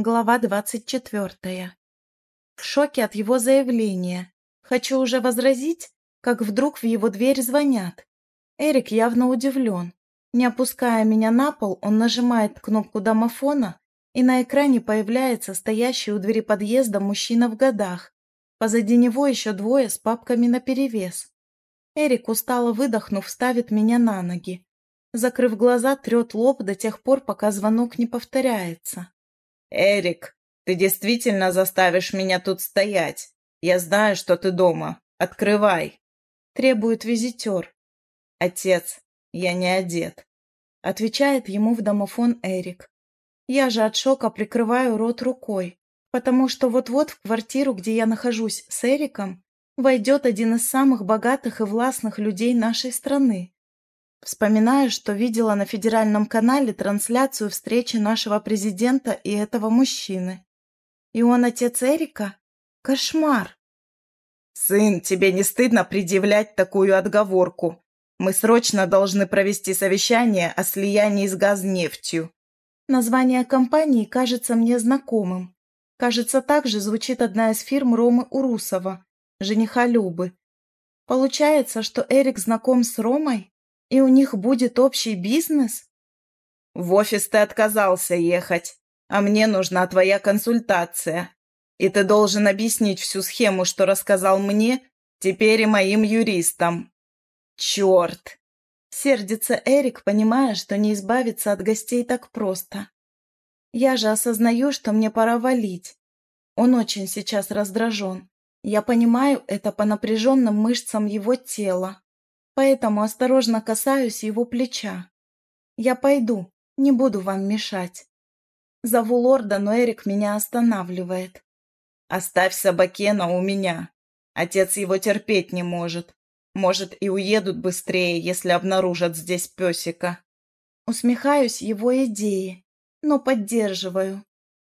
Глава двадцать четвертая. В шоке от его заявления. Хочу уже возразить, как вдруг в его дверь звонят. Эрик явно удивлен. Не опуская меня на пол, он нажимает кнопку домофона, и на экране появляется стоящий у двери подъезда мужчина в годах. Позади него еще двое с папками наперевес. Эрик, устало выдохнув, ставит меня на ноги. Закрыв глаза, трет лоб до тех пор, пока звонок не повторяется. «Эрик, ты действительно заставишь меня тут стоять. Я знаю, что ты дома. Открывай!» Требует визитер. «Отец, я не одет», — отвечает ему в домофон Эрик. Я же от шока прикрываю рот рукой, потому что вот-вот в квартиру, где я нахожусь с Эриком, войдет один из самых богатых и властных людей нашей страны. Вспоминаю, что видела на федеральном канале трансляцию встречи нашего президента и этого мужчины. И он отец Эрика? Кошмар! «Сын, тебе не стыдно предъявлять такую отговорку? Мы срочно должны провести совещание о слиянии с газнефтью». Название компании кажется мне знакомым. Кажется, также звучит одна из фирм Ромы Урусова, жениха Любы. Получается, что Эрик знаком с Ромой? И у них будет общий бизнес? В офис ты отказался ехать, а мне нужна твоя консультация. И ты должен объяснить всю схему, что рассказал мне, теперь и моим юристам. Черт! Сердится Эрик, понимая, что не избавиться от гостей так просто. Я же осознаю, что мне пора валить. Он очень сейчас раздражен. Я понимаю это по напряженным мышцам его тела поэтому осторожно касаюсь его плеча. «Я пойду, не буду вам мешать». Зову лорда, но Эрик меня останавливает. «Оставь Собакена у меня. Отец его терпеть не может. Может, и уедут быстрее, если обнаружат здесь песика». Усмехаюсь его идеи, но поддерживаю.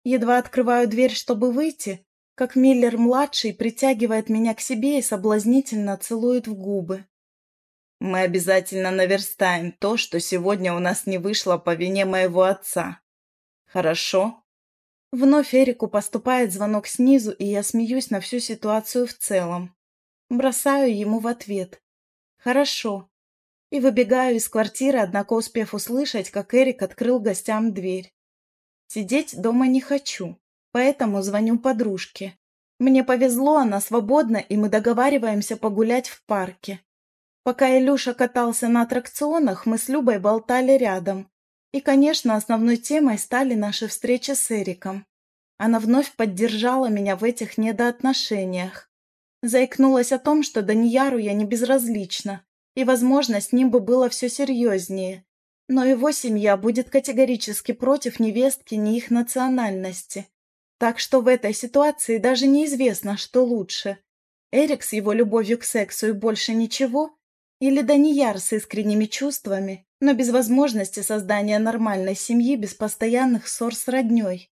Едва открываю дверь, чтобы выйти, как Миллер-младший притягивает меня к себе и соблазнительно целует в губы. Мы обязательно наверстаем то, что сегодня у нас не вышло по вине моего отца. Хорошо?» Вновь Эрику поступает звонок снизу, и я смеюсь на всю ситуацию в целом. Бросаю ему в ответ. «Хорошо». И выбегаю из квартиры, однако успев услышать, как Эрик открыл гостям дверь. Сидеть дома не хочу, поэтому звоню подружке. Мне повезло, она свободна, и мы договариваемся погулять в парке. Пока Илюша катался на аттракционах, мы с Любой болтали рядом. И, конечно, основной темой стали наши встречи с Эриком. Она вновь поддержала меня в этих недоотношениях. Заикнулась о том, что Данияру я не безразлична, и, возможно, с ним бы было все серьезнее. Но его семья будет категорически против невестки не их национальности. Так что в этой ситуации даже неизвестно, что лучше. Эрик с его любовью к сексу и больше ничего – или Данияр с искренними чувствами, но без возможности создания нормальной семьи без постоянных ссор с роднёй.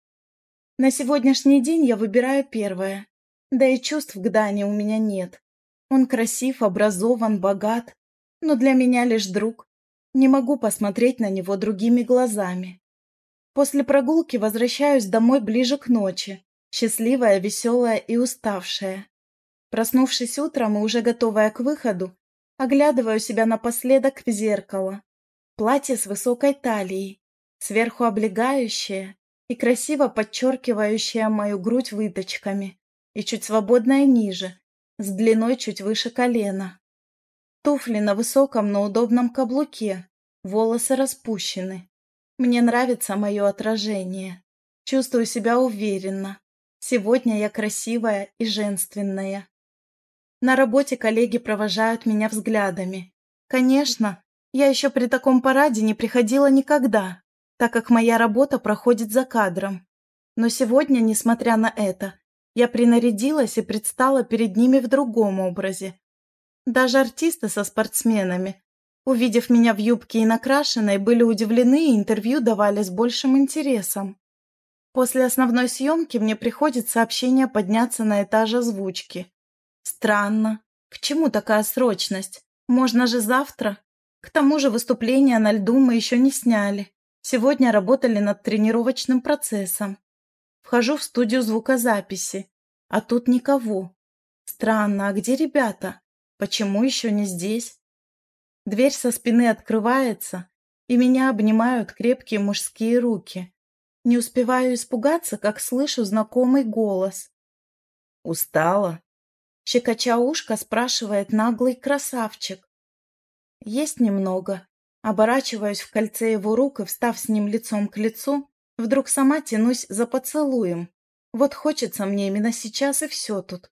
На сегодняшний день я выбираю первое. Да и чувств к Дане у меня нет. Он красив, образован, богат, но для меня лишь друг. Не могу посмотреть на него другими глазами. После прогулки возвращаюсь домой ближе к ночи, счастливая, веселая и уставшая. Проснувшись утром и уже готовая к выходу, Оглядываю себя напоследок в зеркало. Платье с высокой талией, сверху облегающее и красиво подчеркивающее мою грудь выточками, и чуть свободное ниже, с длиной чуть выше колена. Туфли на высоком, но удобном каблуке, волосы распущены. Мне нравится мое отражение. Чувствую себя уверенно. Сегодня я красивая и женственная. На работе коллеги провожают меня взглядами. Конечно, я еще при таком параде не приходила никогда, так как моя работа проходит за кадром. Но сегодня, несмотря на это, я принарядилась и предстала перед ними в другом образе. Даже артисты со спортсменами, увидев меня в юбке и накрашенной, были удивлены и интервью давали с большим интересом. После основной съемки мне приходит сообщение подняться на этаж озвучки. Странно. К чему такая срочность? Можно же завтра. К тому же выступления на льду мы еще не сняли. Сегодня работали над тренировочным процессом. Вхожу в студию звукозаписи, а тут никого. Странно, а где ребята? Почему еще не здесь? Дверь со спины открывается, и меня обнимают крепкие мужские руки. Не успеваю испугаться, как слышу знакомый голос. «Устала?» Щекоча ушко спрашивает наглый красавчик. Есть немного. Оборачиваюсь в кольце его рук и, встав с ним лицом к лицу, вдруг сама тянусь за поцелуем. Вот хочется мне именно сейчас и все тут.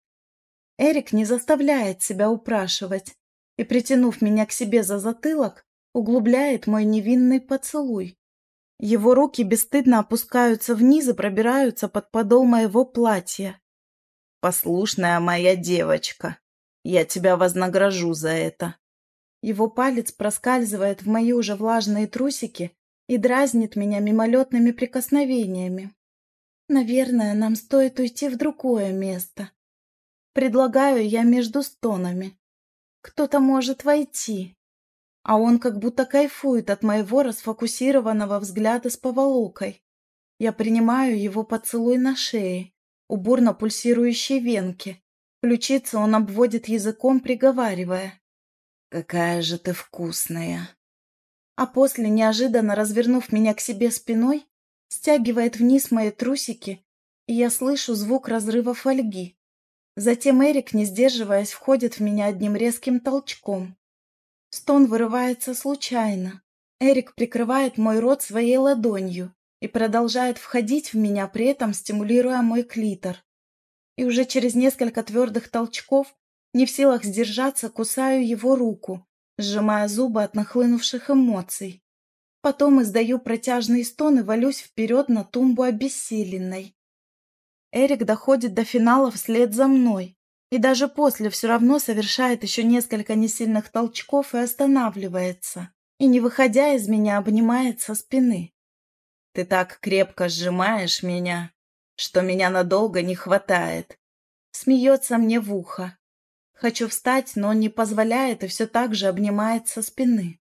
Эрик не заставляет себя упрашивать и, притянув меня к себе за затылок, углубляет мой невинный поцелуй. Его руки бесстыдно опускаются вниз и пробираются под подол моего платья. «Послушная моя девочка, я тебя вознагражу за это». Его палец проскальзывает в мои уже влажные трусики и дразнит меня мимолетными прикосновениями. Наверное, нам стоит уйти в другое место. Предлагаю я между стонами. Кто-то может войти. А он как будто кайфует от моего расфокусированного взгляда с поволокой. Я принимаю его поцелуй на шее, у бурно пульсирующей венки. Ключицу он обводит языком, приговаривая. «Какая же ты вкусная!» А после, неожиданно развернув меня к себе спиной, стягивает вниз мои трусики, и я слышу звук разрыва фольги. Затем Эрик, не сдерживаясь, входит в меня одним резким толчком. Стон вырывается случайно. Эрик прикрывает мой рот своей ладонью и продолжает входить в меня, при этом стимулируя мой клитор. И уже через несколько твердых толчков, не в силах сдержаться, кусаю его руку, сжимая зубы от нахлынувших эмоций. Потом издаю протяжный стон и валюсь вперед на тумбу обессиленной. Эрик доходит до финала вслед за мной, и даже после все равно совершает еще несколько несильных толчков и останавливается, и, не выходя из меня, обнимает со спины. «Ты так крепко сжимаешь меня, что меня надолго не хватает», смеется мне в ухо. Хочу встать, но он не позволяет и все так же обнимает со спины.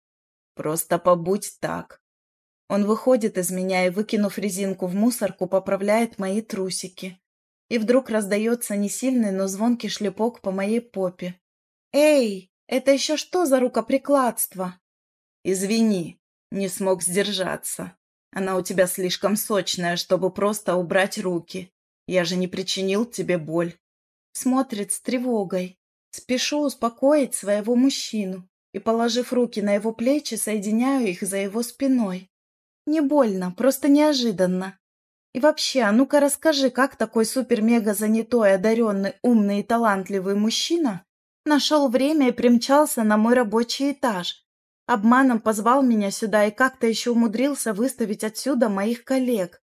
«Просто побудь так». Он выходит из меня и, выкинув резинку в мусорку, поправляет мои трусики и вдруг раздается не сильный, но звонкий шлепок по моей попе. «Эй, это еще что за рукоприкладство?» «Извини, не смог сдержаться. Она у тебя слишком сочная, чтобы просто убрать руки. Я же не причинил тебе боль». Смотрит с тревогой. Спешу успокоить своего мужчину и, положив руки на его плечи, соединяю их за его спиной. Не больно, просто неожиданно. И вообще, а ну-ка расскажи, как такой супер-мега-занятой, одаренный, умный и талантливый мужчина нашел время и примчался на мой рабочий этаж, обманом позвал меня сюда и как-то еще умудрился выставить отсюда моих коллег.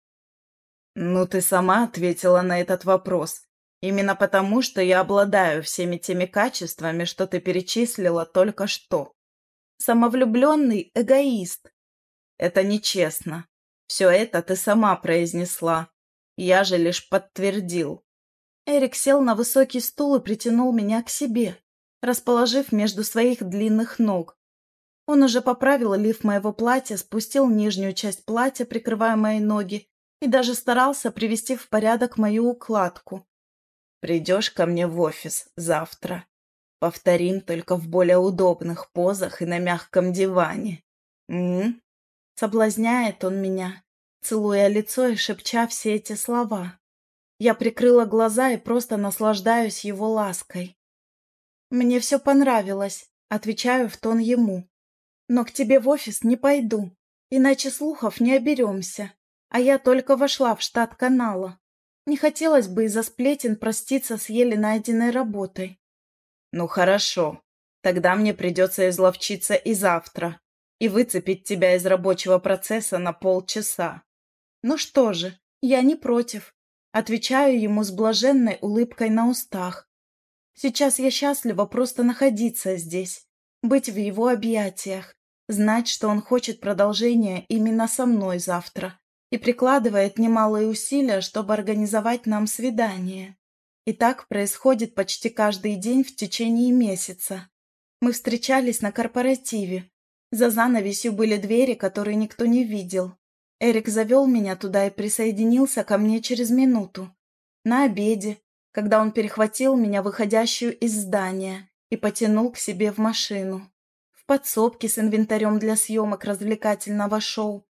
Ну, ты сама ответила на этот вопрос. Именно потому, что я обладаю всеми теми качествами, что ты перечислила только что. Самовлюбленный эгоист. Это нечестно. Все это ты сама произнесла. Я же лишь подтвердил. Эрик сел на высокий стул и притянул меня к себе, расположив между своих длинных ног. Он уже поправил лиф моего платья, спустил нижнюю часть платья, прикрывая мои ноги, и даже старался привести в порядок мою укладку. «Придешь ко мне в офис завтра. Повторим только в более удобных позах и на мягком диване. М? Соблазняет он меня, целуя лицо и шепча все эти слова. Я прикрыла глаза и просто наслаждаюсь его лаской. «Мне все понравилось», — отвечаю в тон ему. «Но к тебе в офис не пойду, иначе слухов не оберемся. А я только вошла в штат канала. Не хотелось бы из-за сплетен проститься с еле найденной работой». «Ну хорошо, тогда мне придется изловчиться и завтра и выцепить тебя из рабочего процесса на полчаса. Ну что же, я не против. Отвечаю ему с блаженной улыбкой на устах. Сейчас я счастлива просто находиться здесь, быть в его объятиях, знать, что он хочет продолжения именно со мной завтра и прикладывает немалые усилия, чтобы организовать нам свидание. И так происходит почти каждый день в течение месяца. Мы встречались на корпоративе, за занавесью были двери, которые никто не видел. Эрик завел меня туда и присоединился ко мне через минуту. На обеде, когда он перехватил меня, выходящую из здания, и потянул к себе в машину. В подсобке с инвентарем для съемок развлекательного шоу,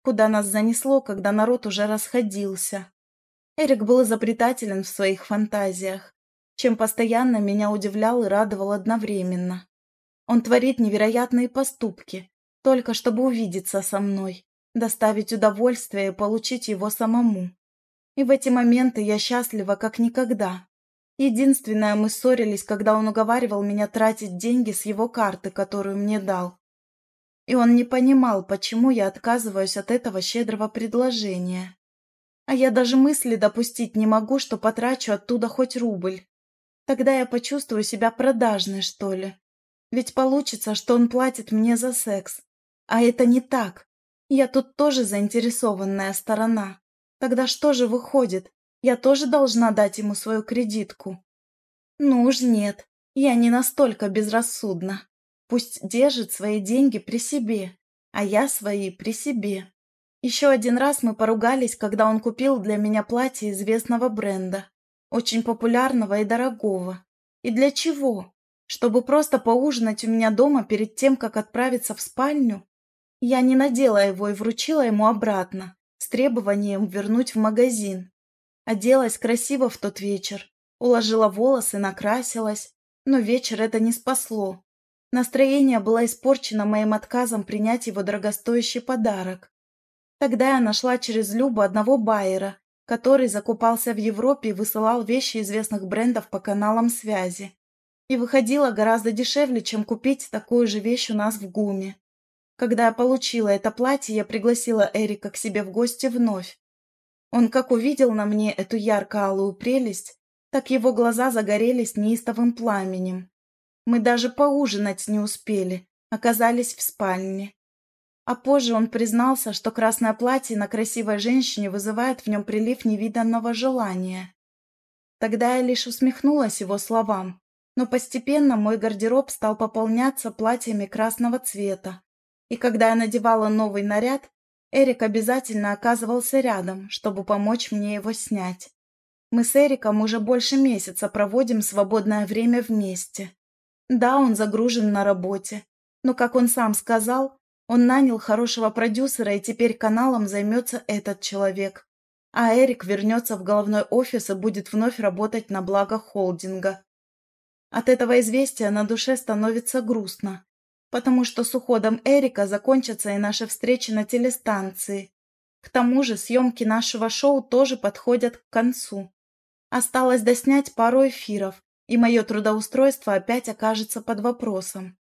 куда нас занесло, когда народ уже расходился. Эрик был изобретателен в своих фантазиях, чем постоянно меня удивлял и радовал одновременно. Он творит невероятные поступки, только чтобы увидеться со мной, доставить удовольствие и получить его самому. И в эти моменты я счастлива как никогда. Единственное, мы ссорились, когда он уговаривал меня тратить деньги с его карты, которую мне дал. И он не понимал, почему я отказываюсь от этого щедрого предложения. А я даже мысли допустить не могу, что потрачу оттуда хоть рубль. Тогда я почувствую себя продажной, что ли. Ведь получится, что он платит мне за секс. А это не так. Я тут тоже заинтересованная сторона. Тогда что же выходит? Я тоже должна дать ему свою кредитку? Ну уж нет, я не настолько безрассудна. Пусть держит свои деньги при себе, а я свои при себе. Еще один раз мы поругались, когда он купил для меня платье известного бренда, очень популярного и дорогого. И для чего? Чтобы просто поужинать у меня дома перед тем, как отправиться в спальню? Я не надела его и вручила ему обратно, с требованием вернуть в магазин. Оделась красиво в тот вечер, уложила волосы, накрасилась, но вечер это не спасло. Настроение было испорчено моим отказом принять его дорогостоящий подарок. Тогда я нашла через Любу одного байера, который закупался в Европе и высылал вещи известных брендов по каналам связи. И выходило гораздо дешевле, чем купить такую же вещь у нас в ГУМе. Когда я получила это платье, я пригласила Эрика к себе в гости вновь. Он как увидел на мне эту ярко-алую прелесть, так его глаза загорелись неистовым пламенем. Мы даже поужинать не успели, оказались в спальне. А позже он признался, что красное платье на красивой женщине вызывает в нем прилив невиданного желания. Тогда я лишь усмехнулась его словам, но постепенно мой гардероб стал пополняться платьями красного цвета. И когда я надевала новый наряд, Эрик обязательно оказывался рядом, чтобы помочь мне его снять. Мы с Эриком уже больше месяца проводим свободное время вместе. Да, он загружен на работе, но, как он сам сказал, он нанял хорошего продюсера, и теперь каналом займется этот человек. А Эрик вернется в головной офис и будет вновь работать на благо холдинга. От этого известия на душе становится грустно, потому что с уходом Эрика закончатся и наши встречи на телестанции. К тому же съемки нашего шоу тоже подходят к концу. Осталось доснять пару эфиров, и мое трудоустройство опять окажется под вопросом.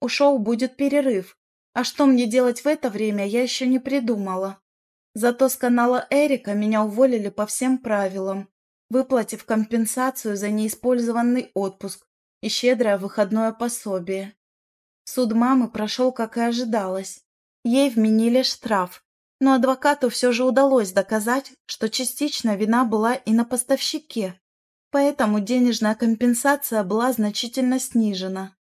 У шоу будет перерыв, а что мне делать в это время, я еще не придумала. Зато с канала Эрика меня уволили по всем правилам, выплатив компенсацию за неиспользованный отпуск и щедрое выходное пособие. Суд мамы прошел, как и ожидалось. Ей вменили штраф, но адвокату все же удалось доказать, что частично вина была и на поставщике, поэтому денежная компенсация была значительно снижена.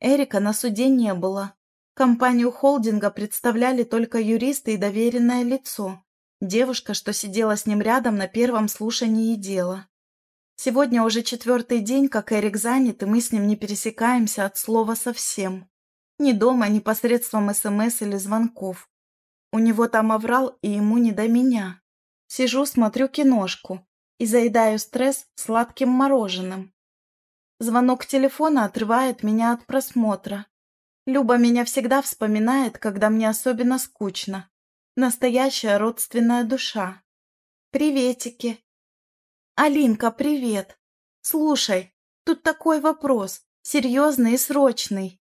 Эрика на суде не было, Компанию холдинга представляли только юристы и доверенное лицо. Девушка, что сидела с ним рядом на первом слушании дела. Сегодня уже четвертый день, как Эрик занят, и мы с ним не пересекаемся от слова совсем. Ни дома, ни посредством СМС или звонков. У него там оврал, и ему не до меня. Сижу, смотрю киношку и заедаю стресс сладким мороженым. Звонок телефона отрывает меня от просмотра. Люба меня всегда вспоминает, когда мне особенно скучно. Настоящая родственная душа. Приветики. Алинка, привет. Слушай, тут такой вопрос, серьезный и срочный.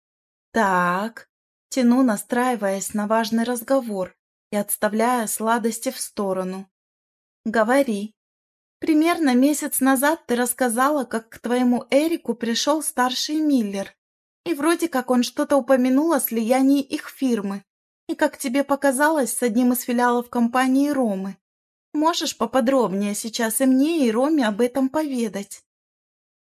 Так, тяну, настраиваясь на важный разговор и отставляя сладости в сторону. Говори. Примерно месяц назад ты рассказала, как к твоему Эрику пришел старший Миллер и вроде как он что-то упомянул о слиянии их фирмы. И, как тебе показалось, с одним из филиалов компании Ромы. Можешь поподробнее сейчас и мне, и Роме об этом поведать?